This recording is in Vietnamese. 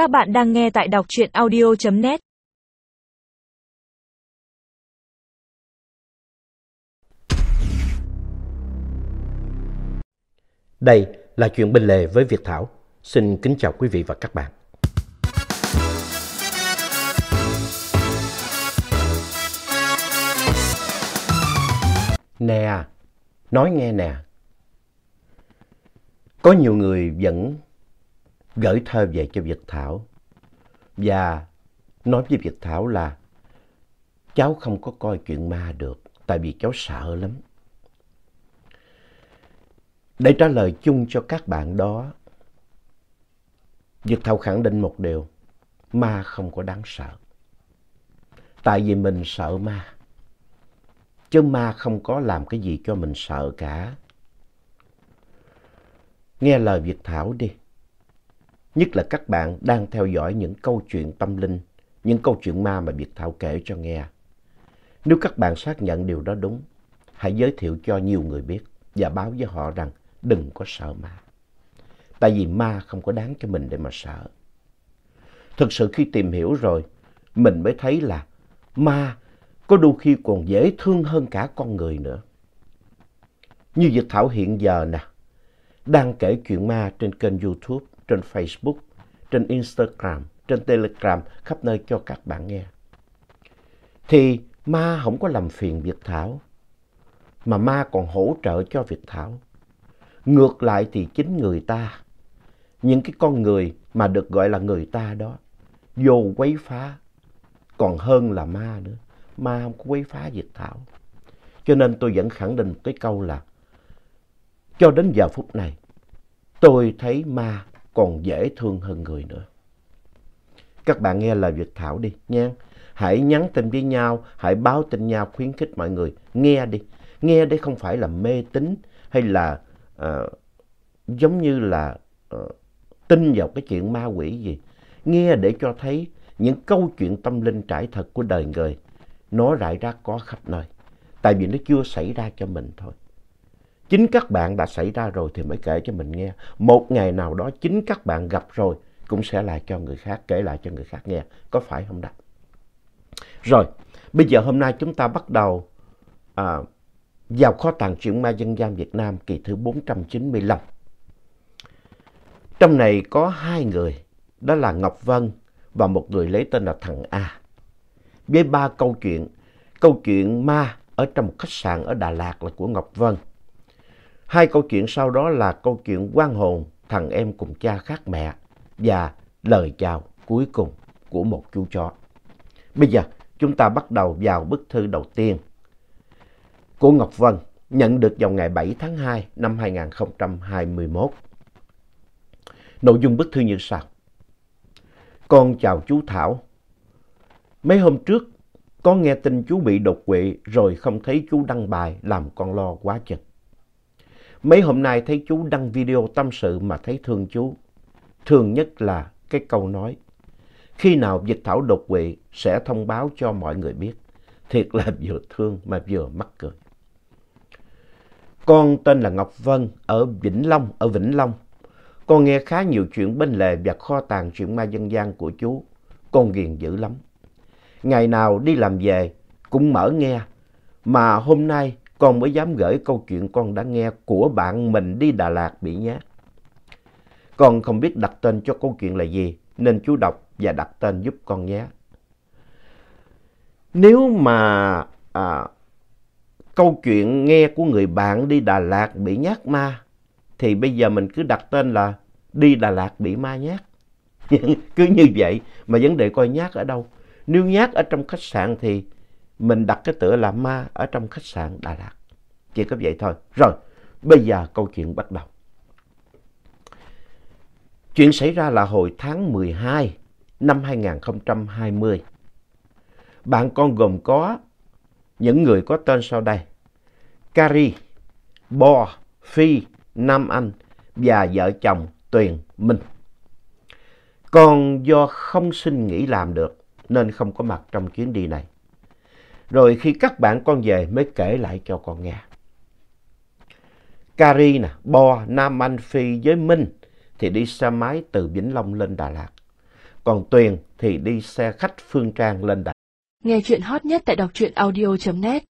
Các bạn đang nghe tại đọc truyện audio.net Đây là chuyện bên lề với Việt Thảo. Xin kính chào quý vị và các bạn. Nè, nói nghe nè. Có nhiều người vẫn gửi thơ về cho Việt Thảo và nói với Việt Thảo là cháu không có coi chuyện ma được tại vì cháu sợ lắm. Để trả lời chung cho các bạn đó, Việt Thảo khẳng định một điều, ma không có đáng sợ. Tại vì mình sợ ma, chứ ma không có làm cái gì cho mình sợ cả. Nghe lời Việt Thảo đi. Nhất là các bạn đang theo dõi những câu chuyện tâm linh, những câu chuyện ma mà Việt Thảo kể cho nghe. Nếu các bạn xác nhận điều đó đúng, hãy giới thiệu cho nhiều người biết và báo với họ rằng đừng có sợ ma. Tại vì ma không có đáng cho mình để mà sợ. Thực sự khi tìm hiểu rồi, mình mới thấy là ma có đôi khi còn dễ thương hơn cả con người nữa. Như Việt Thảo hiện giờ nè, đang kể chuyện ma trên kênh YouTube, trên Facebook, trên Instagram, trên Telegram, khắp nơi cho các bạn nghe. Thì ma không có làm phiền Việt Thảo, mà ma còn hỗ trợ cho Việt Thảo. Ngược lại thì chính người ta, những cái con người mà được gọi là người ta đó, vô quấy phá, còn hơn là ma nữa. Ma không có quấy phá Việt Thảo. Cho nên tôi vẫn khẳng định một cái câu là, cho đến giờ phút này, tôi thấy ma còn dễ thương hơn người nữa. Các bạn nghe lời Việt Thảo đi nha. Hãy nhắn tin với nhau, hãy báo tin nhau, khuyến khích mọi người. Nghe đi. Nghe đây không phải là mê tín hay là uh, giống như là uh, tin vào cái chuyện ma quỷ gì. Nghe để cho thấy những câu chuyện tâm linh trải thật của đời người. Nó rải rác có khắp nơi. Tại vì nó chưa xảy ra cho mình thôi. Chính các bạn đã xảy ra rồi thì mới kể cho mình nghe. Một ngày nào đó chính các bạn gặp rồi cũng sẽ lại cho người khác, kể lại cho người khác nghe. Có phải không đó? Rồi, bây giờ hôm nay chúng ta bắt đầu à, vào kho tàng truyện ma dân gian Việt Nam kỳ thứ 495. Trong này có hai người, đó là Ngọc Vân và một người lấy tên là Thằng A. Với ba câu chuyện, câu chuyện ma ở trong một khách sạn ở Đà Lạt là của Ngọc Vân. Hai câu chuyện sau đó là câu chuyện quan hồn, thằng em cùng cha khác mẹ và lời chào cuối cùng của một chú chó. Bây giờ chúng ta bắt đầu vào bức thư đầu tiên của Ngọc Vân nhận được vào ngày 7 tháng 2 năm 2021. Nội dung bức thư như sau. Con chào chú Thảo. Mấy hôm trước con nghe tin chú bị đột quỵ rồi không thấy chú đăng bài làm con lo quá chừng. Mấy hôm nay thấy chú đăng video tâm sự mà thấy thương chú. thương nhất là cái câu nói. Khi nào dịch thảo đột quỵ sẽ thông báo cho mọi người biết. Thiệt là vừa thương mà vừa mắc cười. Con tên là Ngọc Vân ở Vĩnh Long, ở Vĩnh Long. Con nghe khá nhiều chuyện bên lề và kho tàng chuyện ma dân gian của chú. Con ghiền dữ lắm. Ngày nào đi làm về cũng mở nghe. Mà hôm nay con mới dám gửi câu chuyện con đã nghe của bạn mình đi Đà Lạt bị nhát. Con không biết đặt tên cho câu chuyện là gì, nên chú đọc và đặt tên giúp con nhé. Nếu mà à, câu chuyện nghe của người bạn đi Đà Lạt bị nhát ma, thì bây giờ mình cứ đặt tên là đi Đà Lạt bị ma nhát. cứ như vậy mà vấn đề coi nhát ở đâu. Nếu nhát ở trong khách sạn thì mình đặt cái tựa là ma ở trong khách sạn Đà Lạt. Chỉ có vậy thôi. Rồi, bây giờ câu chuyện bắt đầu. Chuyện xảy ra là hồi tháng 12 năm 2020. Bạn con gồm có những người có tên sau đây. Cari, Bo, Phi, Nam Anh và vợ chồng Tuyền Minh. Con do không xin nghỉ làm được nên không có mặt trong chuyến đi này. Rồi khi các bạn con về mới kể lại cho con nghe. Cari nè, Bo, Nam Anh, Phi với Minh thì đi xe máy từ Vĩnh Long lên Đà Lạt. còn Tuyền thì đi xe khách Phương Trang lên Đà Nghe chuyện hot nhất tại đọc truyện audio.net